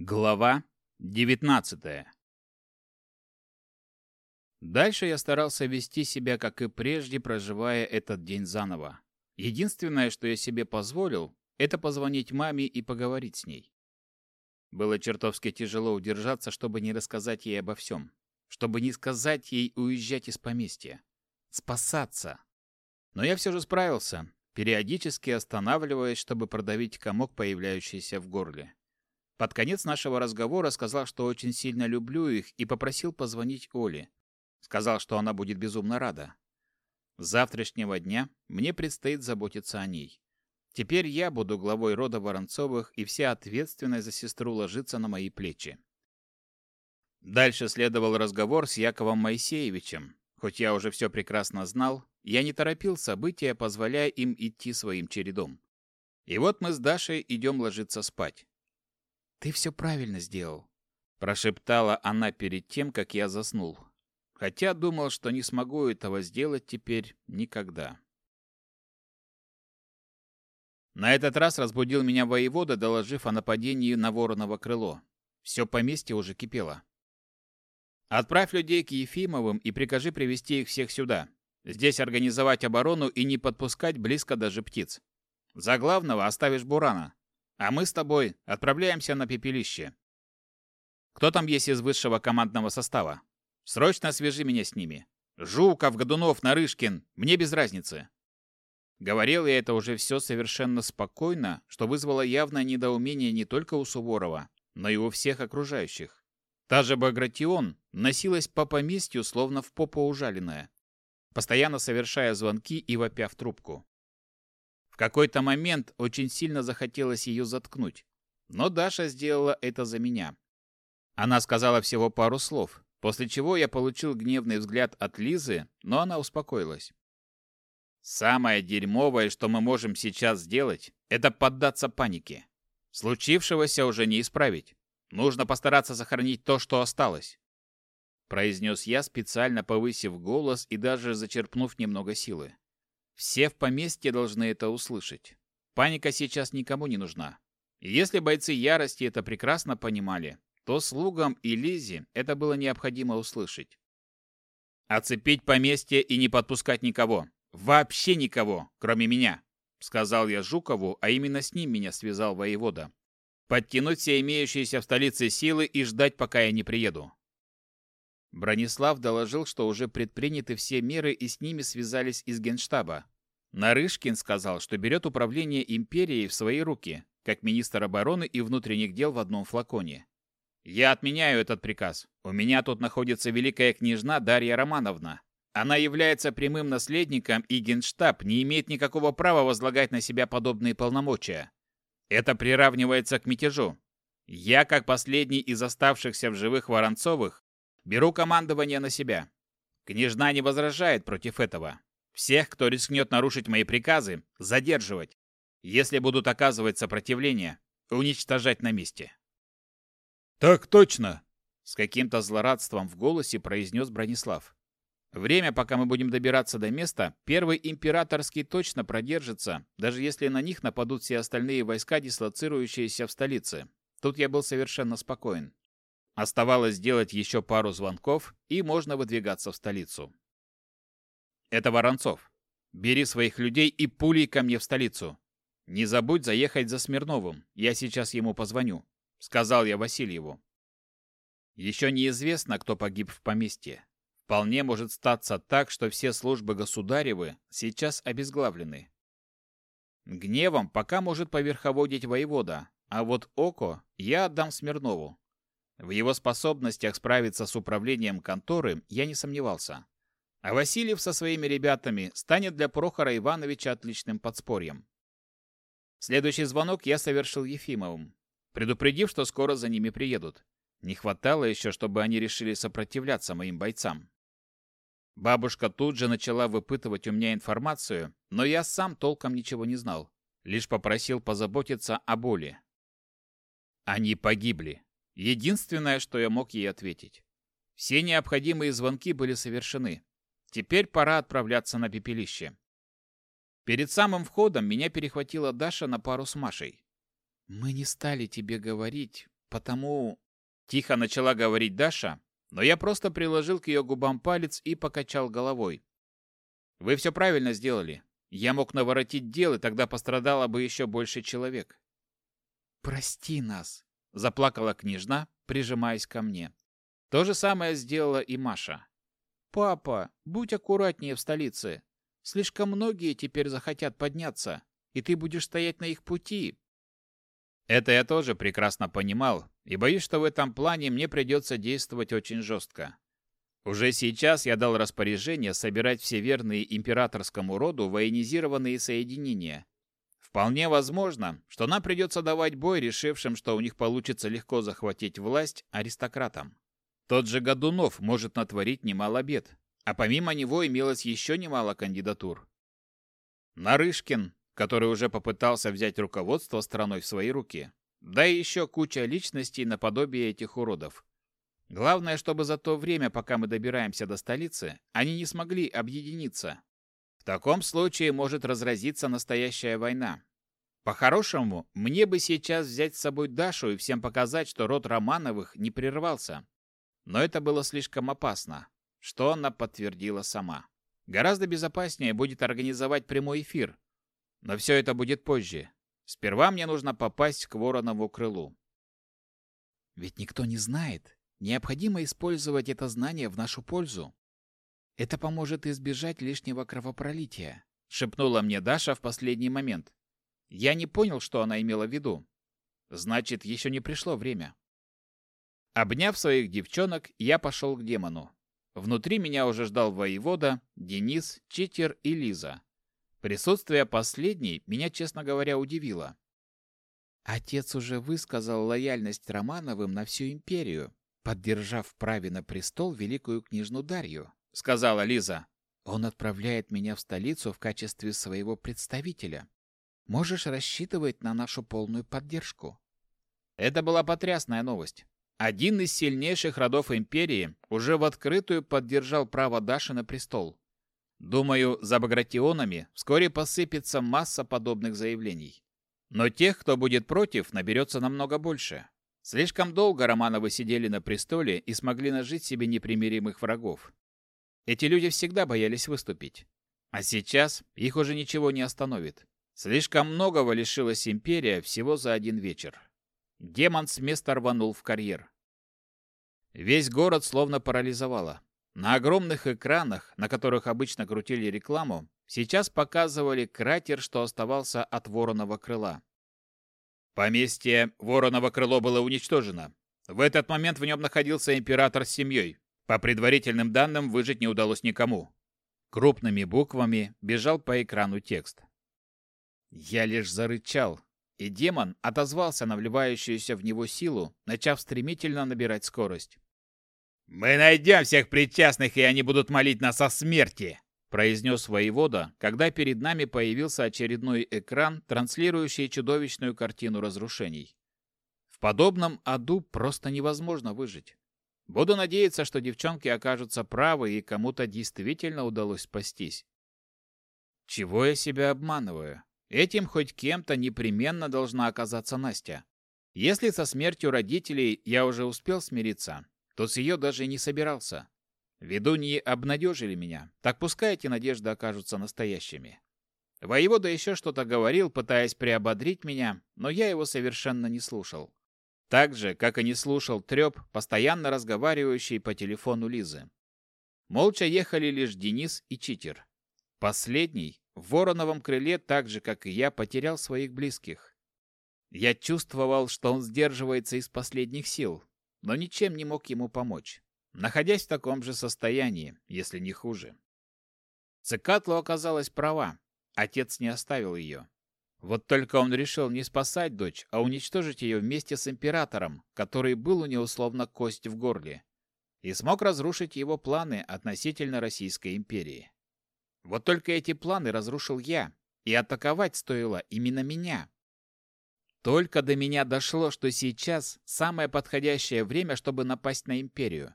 Глава 19 Дальше я старался вести себя, как и прежде, проживая этот день заново. Единственное, что я себе позволил, это позвонить маме и поговорить с ней. Было чертовски тяжело удержаться, чтобы не рассказать ей обо всем. Чтобы не сказать ей уезжать из поместья. Спасаться. Но я все же справился, периодически останавливаясь, чтобы продавить комок, появляющийся в горле. Под конец нашего разговора сказал, что очень сильно люблю их, и попросил позвонить Оле. Сказал, что она будет безумно рада. С завтрашнего дня мне предстоит заботиться о ней. Теперь я буду главой рода Воронцовых, и вся ответственность за сестру ложится на мои плечи. Дальше следовал разговор с Яковом Моисеевичем. Хоть я уже все прекрасно знал, я не торопил события, позволяя им идти своим чередом. И вот мы с Дашей идем ложиться спать. «Ты все правильно сделал», – прошептала она перед тем, как я заснул. Хотя думал, что не смогу этого сделать теперь никогда. На этот раз разбудил меня воевода, доложив о нападении на вороново крыло. Все поместье уже кипело. «Отправь людей к Ефимовым и прикажи привести их всех сюда. Здесь организовать оборону и не подпускать близко даже птиц. За главного оставишь Бурана. А мы с тобой отправляемся на пепелище. Кто там есть из высшего командного состава? Срочно свяжи меня с ними. Жуков, Годунов, Нарышкин, мне без разницы. Говорил я это уже все совершенно спокойно, что вызвало явное недоумение не только у Суворова, но и у всех окружающих. Та же Багратион носилась по поместью, словно в попу ужаленная, постоянно совершая звонки и вопя в трубку какой-то момент очень сильно захотелось ее заткнуть, но Даша сделала это за меня. Она сказала всего пару слов, после чего я получил гневный взгляд от Лизы, но она успокоилась. Самое дерьмовое, что мы можем сейчас сделать, это поддаться панике. Случившегося уже не исправить. Нужно постараться сохранить то, что осталось. Произнес я, специально повысив голос и даже зачерпнув немного силы. Все в поместье должны это услышать. Паника сейчас никому не нужна. Если бойцы ярости это прекрасно понимали, то слугам и Лизе это было необходимо услышать. «Оцепить поместье и не подпускать никого. Вообще никого, кроме меня», — сказал я Жукову, а именно с ним меня связал воевода. «Подтянуть все имеющиеся в столице силы и ждать, пока я не приеду. Бронислав доложил, что уже предприняты все меры и с ними связались из Генштаба. Нарышкин сказал, что берет управление империей в свои руки, как министр обороны и внутренних дел в одном флаконе. Я отменяю этот приказ. У меня тут находится великая княжна Дарья Романовна. Она является прямым наследником, и Генштаб не имеет никакого права возлагать на себя подобные полномочия. Это приравнивается к мятежу. Я, как последний из оставшихся в живых Воронцовых, Беру командование на себя. Княжна не возражает против этого. Всех, кто рискнет нарушить мои приказы, задерживать. Если будут оказывать сопротивление, уничтожать на месте. «Так точно!» — с каким-то злорадством в голосе произнес Бронислав. «Время, пока мы будем добираться до места, первый императорский точно продержится, даже если на них нападут все остальные войска, дислоцирующиеся в столице. Тут я был совершенно спокоен. Оставалось сделать еще пару звонков, и можно выдвигаться в столицу. Это Воронцов. Бери своих людей и пулей ко мне в столицу. Не забудь заехать за Смирновым, я сейчас ему позвоню, сказал я Васильеву. Еще неизвестно, кто погиб в поместье. Вполне может статься так, что все службы государевы сейчас обезглавлены. Гневом пока может поверховодить воевода, а вот око я отдам Смирнову. В его способностях справиться с управлением конторы я не сомневался. А Васильев со своими ребятами станет для Прохора Ивановича отличным подспорьем. Следующий звонок я совершил Ефимовым, предупредив, что скоро за ними приедут. Не хватало еще, чтобы они решили сопротивляться моим бойцам. Бабушка тут же начала выпытывать у меня информацию, но я сам толком ничего не знал. Лишь попросил позаботиться о боли. Они погибли. Единственное, что я мог ей ответить. Все необходимые звонки были совершены. Теперь пора отправляться на пепелище. Перед самым входом меня перехватила Даша на пару с Машей. «Мы не стали тебе говорить, потому...» Тихо начала говорить Даша, но я просто приложил к ее губам палец и покачал головой. «Вы все правильно сделали. Я мог наворотить дел, и тогда пострадало бы еще больше человек». «Прости нас», — заплакала княжна, прижимаясь ко мне. То же самое сделала и Маша. «Папа, будь аккуратнее в столице. Слишком многие теперь захотят подняться, и ты будешь стоять на их пути». Это я тоже прекрасно понимал, и боюсь, что в этом плане мне придется действовать очень жестко. Уже сейчас я дал распоряжение собирать все верные императорскому роду военизированные соединения. Вполне возможно, что нам придется давать бой решившим, что у них получится легко захватить власть аристократам. Тот же Годунов может натворить немало бед, а помимо него имелось еще немало кандидатур. Нарышкин, который уже попытался взять руководство страной в свои руки, да и еще куча личностей наподобие этих уродов. Главное, чтобы за то время, пока мы добираемся до столицы, они не смогли объединиться. В таком случае может разразиться настоящая война. По-хорошему, мне бы сейчас взять с собой Дашу и всем показать, что род Романовых не прервался. Но это было слишком опасно, что она подтвердила сама. Гораздо безопаснее будет организовать прямой эфир. Но все это будет позже. Сперва мне нужно попасть к Воронову крылу. Ведь никто не знает, Необходимо использовать это знание в нашу пользу. Это поможет избежать лишнего кровопролития, шепнула мне Даша в последний момент. Я не понял, что она имела в виду. Значит, еще не пришло время. Обняв своих девчонок, я пошел к демону. Внутри меня уже ждал воевода, Денис, Читер и Лиза. Присутствие последней меня, честно говоря, удивило. Отец уже высказал лояльность Романовым на всю империю, поддержав в праве на престол великую княжну Дарью, сказала Лиза. Он отправляет меня в столицу в качестве своего представителя. Можешь рассчитывать на нашу полную поддержку. Это была потрясная новость. Один из сильнейших родов империи уже в открытую поддержал право Даши на престол. Думаю, за Багратионами вскоре посыпется масса подобных заявлений. Но тех, кто будет против, наберется намного больше. Слишком долго Романовы сидели на престоле и смогли нажить себе непримиримых врагов. Эти люди всегда боялись выступить. А сейчас их уже ничего не остановит. Слишком многого лишилась империя всего за один вечер. Демон с места рванул в карьер. Весь город словно парализовало. На огромных экранах, на которых обычно крутили рекламу, сейчас показывали кратер, что оставался от вороного крыла. Поместье Вороново крыло было уничтожено. В этот момент в нем находился император с семьей. По предварительным данным, выжить не удалось никому. Крупными буквами бежал по экрану текст. Я лишь зарычал, и демон отозвался на вливающуюся в него силу, начав стремительно набирать скорость. «Мы найдем всех причастных, и они будут молить нас о смерти!» произнес воевода, когда перед нами появился очередной экран, транслирующий чудовищную картину разрушений. В подобном аду просто невозможно выжить. Буду надеяться, что девчонки окажутся правы и кому-то действительно удалось спастись. Чего я себя обманываю? Этим хоть кем-то непременно должна оказаться Настя. Если со смертью родителей я уже успел смириться, то с ее даже не собирался. Ведуньи обнадежили меня, так пускай эти надежды окажутся настоящими. Воевода еще что-то говорил, пытаясь приободрить меня, но я его совершенно не слушал. Так же, как и не слушал треп, постоянно разговаривающий по телефону Лизы. Молча ехали лишь Денис и Читер. Последний в Вороновом крыле, так же, как и я, потерял своих близких. Я чувствовал, что он сдерживается из последних сил, но ничем не мог ему помочь находясь в таком же состоянии, если не хуже. Цикатлу оказалась права. Отец не оставил ее. Вот только он решил не спасать дочь, а уничтожить ее вместе с императором, который был у него словно кость в горле, и смог разрушить его планы относительно Российской империи. Вот только эти планы разрушил я, и атаковать стоило именно меня. Только до меня дошло, что сейчас самое подходящее время, чтобы напасть на империю.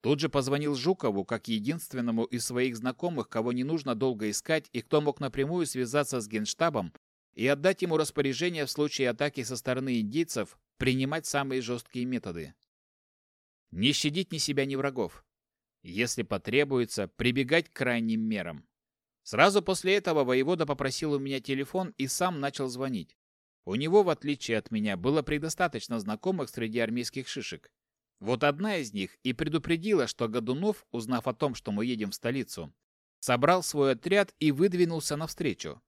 Тут же позвонил Жукову как единственному из своих знакомых, кого не нужно долго искать и кто мог напрямую связаться с Генштабом и отдать ему распоряжение в случае атаки со стороны индейцев принимать самые жесткие методы. Не щадить ни себя, ни врагов. Если потребуется, прибегать к крайним мерам. Сразу после этого воевода попросил у меня телефон и сам начал звонить. У него, в отличие от меня, было предостаточно знакомых среди армейских шишек. Вот одна из них и предупредила, что Годунов, узнав о том, что мы едем в столицу, собрал свой отряд и выдвинулся навстречу.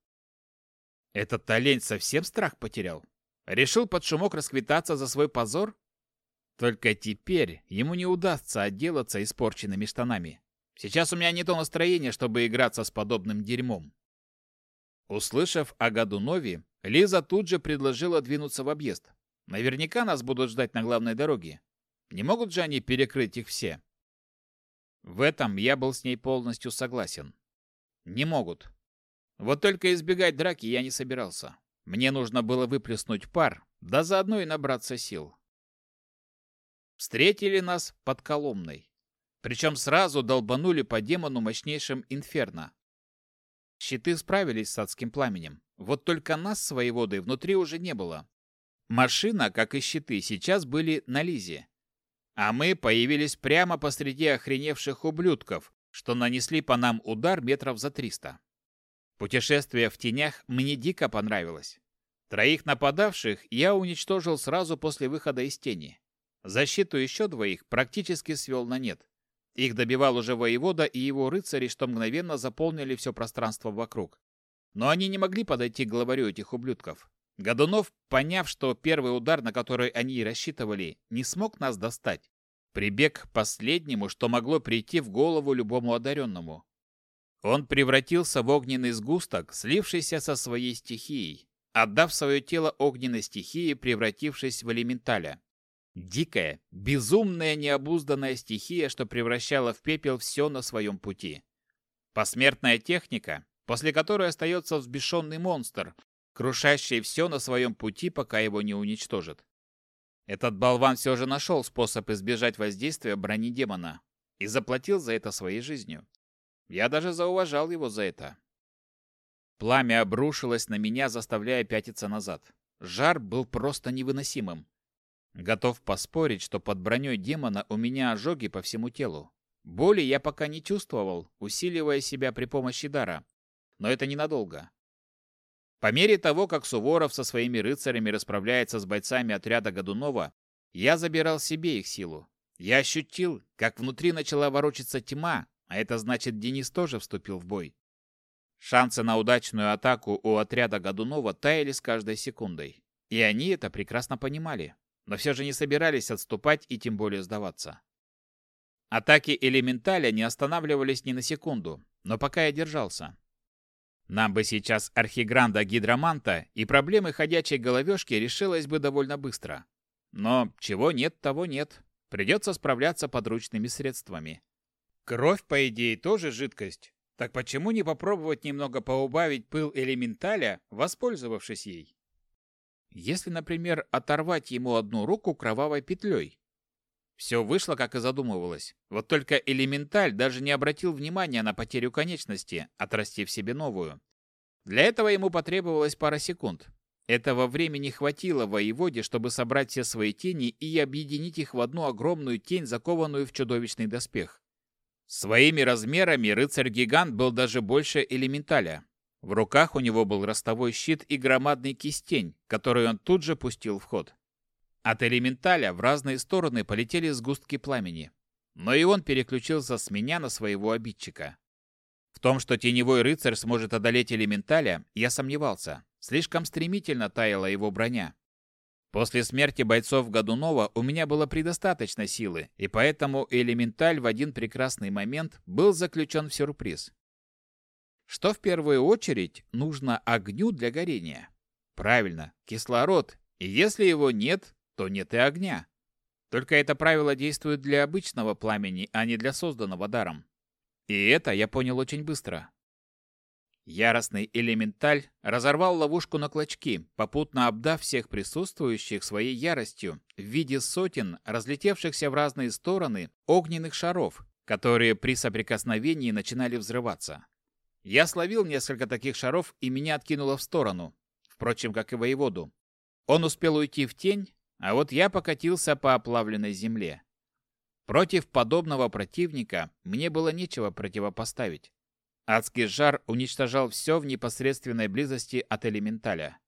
Этот олень совсем страх потерял? Решил под шумок расквитаться за свой позор? Только теперь ему не удастся отделаться испорченными штанами. Сейчас у меня не то настроение, чтобы играться с подобным дерьмом. Услышав о Годунове, Лиза тут же предложила двинуться в объезд. Наверняка нас будут ждать на главной дороге. Не могут же они перекрыть их все? В этом я был с ней полностью согласен. Не могут. Вот только избегать драки я не собирался. Мне нужно было выплеснуть пар, да заодно и набраться сил. Встретили нас под Коломной. Причем сразу долбанули по демону мощнейшим инферно. Щиты справились с адским пламенем. Вот только нас с воеводой внутри уже не было. Машина, как и щиты, сейчас были на Лизе. А мы появились прямо посреди охреневших ублюдков, что нанесли по нам удар метров за триста. Путешествие в тенях мне дико понравилось. Троих нападавших я уничтожил сразу после выхода из тени. Защиту еще двоих практически свел на нет. Их добивал уже воевода и его рыцари, что мгновенно заполнили все пространство вокруг. Но они не могли подойти к главарю этих ублюдков. Годунов, поняв, что первый удар, на который они рассчитывали, не смог нас достать, прибег к последнему, что могло прийти в голову любому одаренному. Он превратился в огненный сгусток, слившийся со своей стихией, отдав свое тело огненной стихии, превратившись в элементаля. Дикая, безумная, необузданная стихия, что превращала в пепел все на своем пути. Посмертная техника, после которой остается взбешенный монстр, крушащий все на своем пути, пока его не уничтожит. Этот болван все же нашел способ избежать воздействия брони демона и заплатил за это своей жизнью. Я даже зауважал его за это. Пламя обрушилось на меня, заставляя пятиться назад. Жар был просто невыносимым. Готов поспорить, что под броней демона у меня ожоги по всему телу. Боли я пока не чувствовал, усиливая себя при помощи дара. Но это ненадолго. По мере того, как Суворов со своими рыцарями расправляется с бойцами отряда Годунова, я забирал себе их силу. Я ощутил, как внутри начала ворочаться тьма, а это значит, Денис тоже вступил в бой. Шансы на удачную атаку у отряда Годунова таяли с каждой секундой. И они это прекрасно понимали, но все же не собирались отступать и тем более сдаваться. Атаки элементаля не останавливались ни на секунду, но пока я держался. Нам бы сейчас архигранда гидроманта, и проблемы ходячей головешки решилась бы довольно быстро. Но чего нет, того нет. Придется справляться подручными средствами. Кровь, по идее, тоже жидкость. Так почему не попробовать немного поубавить пыл элементаля, воспользовавшись ей? Если, например, оторвать ему одну руку кровавой петлей. Все вышло, как и задумывалось. Вот только элементаль даже не обратил внимания на потерю конечности, отрастив себе новую. Для этого ему потребовалось пара секунд. Этого времени хватило воеводе, чтобы собрать все свои тени и объединить их в одну огромную тень, закованную в чудовищный доспех. Своими размерами рыцарь-гигант был даже больше элементаля. В руках у него был ростовой щит и громадный кистень, который он тут же пустил в ход. От элементаля в разные стороны полетели сгустки пламени. Но и он переключился с меня на своего обидчика. В том, что теневой рыцарь сможет одолеть элементаля, я сомневался. Слишком стремительно таяла его броня. После смерти бойцов Годунова у меня было предостаточно силы, и поэтому элементаль в один прекрасный момент был заключен в сюрприз. Что в первую очередь нужно огню для горения? Правильно, кислород, и если его нет, то нет и огня. Только это правило действует для обычного пламени, а не для созданного даром. И это я понял очень быстро. Яростный элементаль разорвал ловушку на клочки, попутно обдав всех присутствующих своей яростью в виде сотен разлетевшихся в разные стороны огненных шаров, которые при соприкосновении начинали взрываться. Я словил несколько таких шаров и меня откинуло в сторону, впрочем, как и воеводу. Он успел уйти в тень, а вот я покатился по оплавленной земле. Против подобного противника мне было нечего противопоставить. Адский жар уничтожал все в непосредственной близости от элементаля.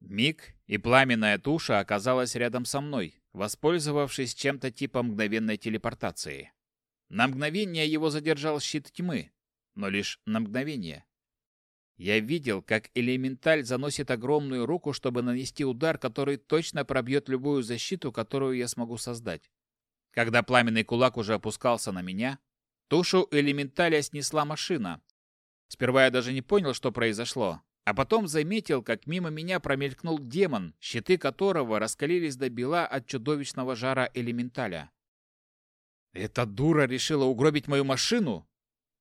Миг, и пламенная туша оказалась рядом со мной, воспользовавшись чем-то типа мгновенной телепортации. На мгновение его задержал щит тьмы, но лишь на мгновение. Я видел, как элементаль заносит огромную руку, чтобы нанести удар, который точно пробьет любую защиту, которую я смогу создать. Когда пламенный кулак уже опускался на меня, тушу элементаля снесла машина. Сперва я даже не понял, что произошло, а потом заметил, как мимо меня промелькнул демон, щиты которого раскалились до бела от чудовищного жара элементаля. Эта дура решила угробить мою машину?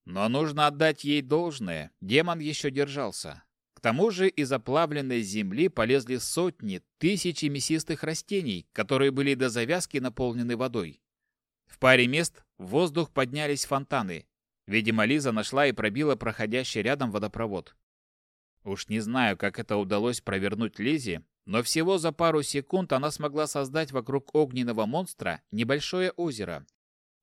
Но нужно отдать ей должное, демон еще держался. К тому же из оплавленной земли полезли сотни, тысячи мясистых растений, которые были до завязки наполнены водой. В паре мест в воздух поднялись фонтаны. Видимо, Лиза нашла и пробила проходящий рядом водопровод. Уж не знаю, как это удалось провернуть Лизе, но всего за пару секунд она смогла создать вокруг огненного монстра небольшое озеро.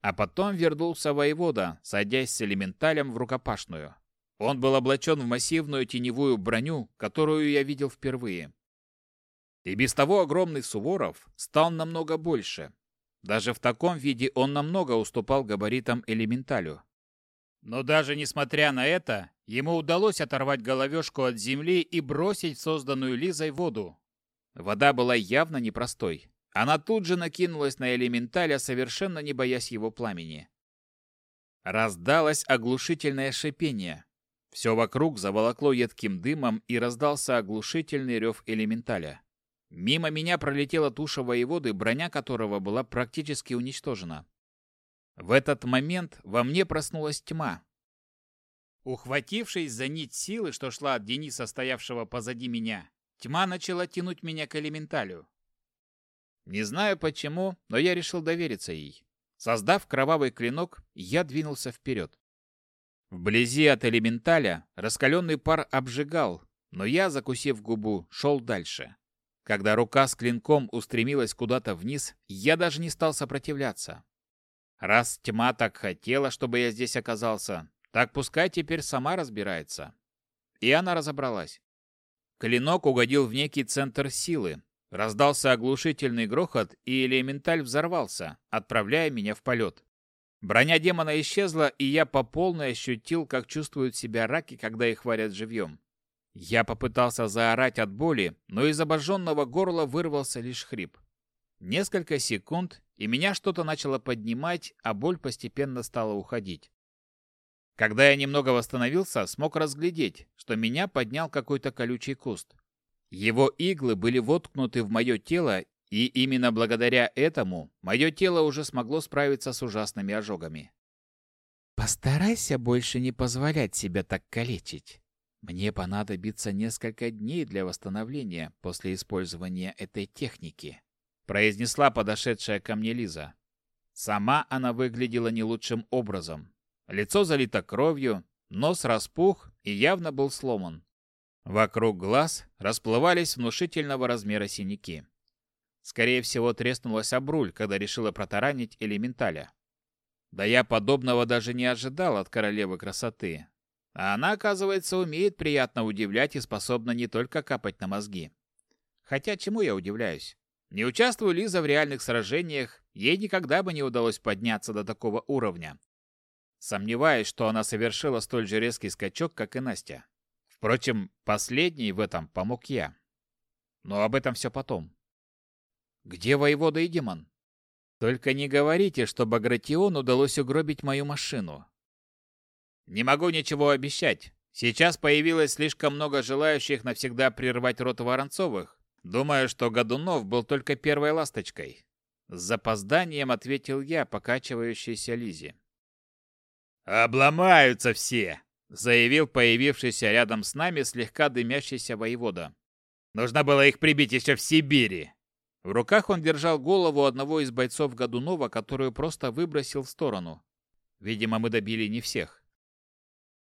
А потом вернулся воевода, садясь с элементалем в рукопашную. Он был облачен в массивную теневую броню, которую я видел впервые. И без того огромный Суворов стал намного больше. Даже в таком виде он намного уступал габаритам элементалю. Но даже несмотря на это, ему удалось оторвать головешку от земли и бросить созданную Лизой воду. Вода была явно непростой. Она тут же накинулась на элементаля, совершенно не боясь его пламени. Раздалось оглушительное шипение. Все вокруг заволокло едким дымом и раздался оглушительный рев элементаля. Мимо меня пролетела туша воеводы, броня которого была практически уничтожена. В этот момент во мне проснулась тьма. Ухватившись за нить силы, что шла от Дениса, стоявшего позади меня, тьма начала тянуть меня к элементалю. Не знаю почему, но я решил довериться ей. Создав кровавый клинок, я двинулся вперед. Вблизи от элементаля раскаленный пар обжигал, но я, закусив губу, шел дальше. Когда рука с клинком устремилась куда-то вниз, я даже не стал сопротивляться. Раз тьма так хотела, чтобы я здесь оказался, так пускай теперь сама разбирается. И она разобралась. Клинок угодил в некий центр силы. Раздался оглушительный грохот, и элементаль взорвался, отправляя меня в полет. Броня демона исчезла, и я по полной ощутил, как чувствуют себя раки, когда их варят живьем. Я попытался заорать от боли, но из обожженного горла вырвался лишь хрип. Несколько секунд, и меня что-то начало поднимать, а боль постепенно стала уходить. Когда я немного восстановился, смог разглядеть, что меня поднял какой-то колючий куст. Его иглы были воткнуты в мое тело, и именно благодаря этому мое тело уже смогло справиться с ужасными ожогами. «Постарайся больше не позволять себя так калечить. Мне понадобится несколько дней для восстановления после использования этой техники», произнесла подошедшая ко мне Лиза. Сама она выглядела не лучшим образом. Лицо залито кровью, нос распух и явно был сломан. Вокруг глаз расплывались внушительного размера синяки. Скорее всего, треснулась об руль, когда решила протаранить элементаля. Да я подобного даже не ожидал от королевы красоты. А она, оказывается, умеет приятно удивлять и способна не только капать на мозги. Хотя чему я удивляюсь? Не участвуя Лиза в реальных сражениях, ей никогда бы не удалось подняться до такого уровня. Сомневаюсь, что она совершила столь же резкий скачок, как и Настя. Впрочем, последний в этом помог я. Но об этом все потом. Где воевода и демон? Только не говорите, что Багратиону удалось угробить мою машину. Не могу ничего обещать. Сейчас появилось слишком много желающих навсегда прервать рот Воронцовых, Думаю, что Годунов был только первой ласточкой. С запозданием ответил я, покачивающейся Лизе. «Обломаются все!» — заявил появившийся рядом с нами слегка дымящийся воевода. «Нужно было их прибить еще в Сибири!» В руках он держал голову одного из бойцов Годунова, которую просто выбросил в сторону. Видимо, мы добили не всех.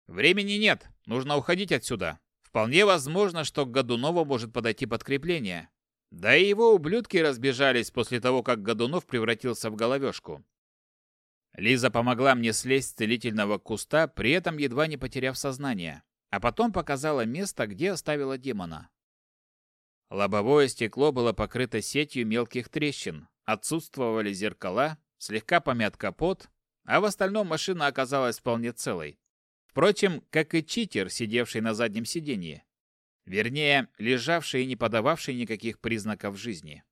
«Времени нет, нужно уходить отсюда», Вполне возможно, что к Годунову может подойти подкрепление. Да и его ублюдки разбежались после того, как Годунов превратился в головешку. Лиза помогла мне слезть с целительного куста, при этом едва не потеряв сознание, а потом показала место, где оставила демона. Лобовое стекло было покрыто сетью мелких трещин, отсутствовали зеркала, слегка помят капот, а в остальном машина оказалась вполне целой. Впрочем, как и читер, сидевший на заднем сиденье. Вернее, лежавший и не подававший никаких признаков жизни.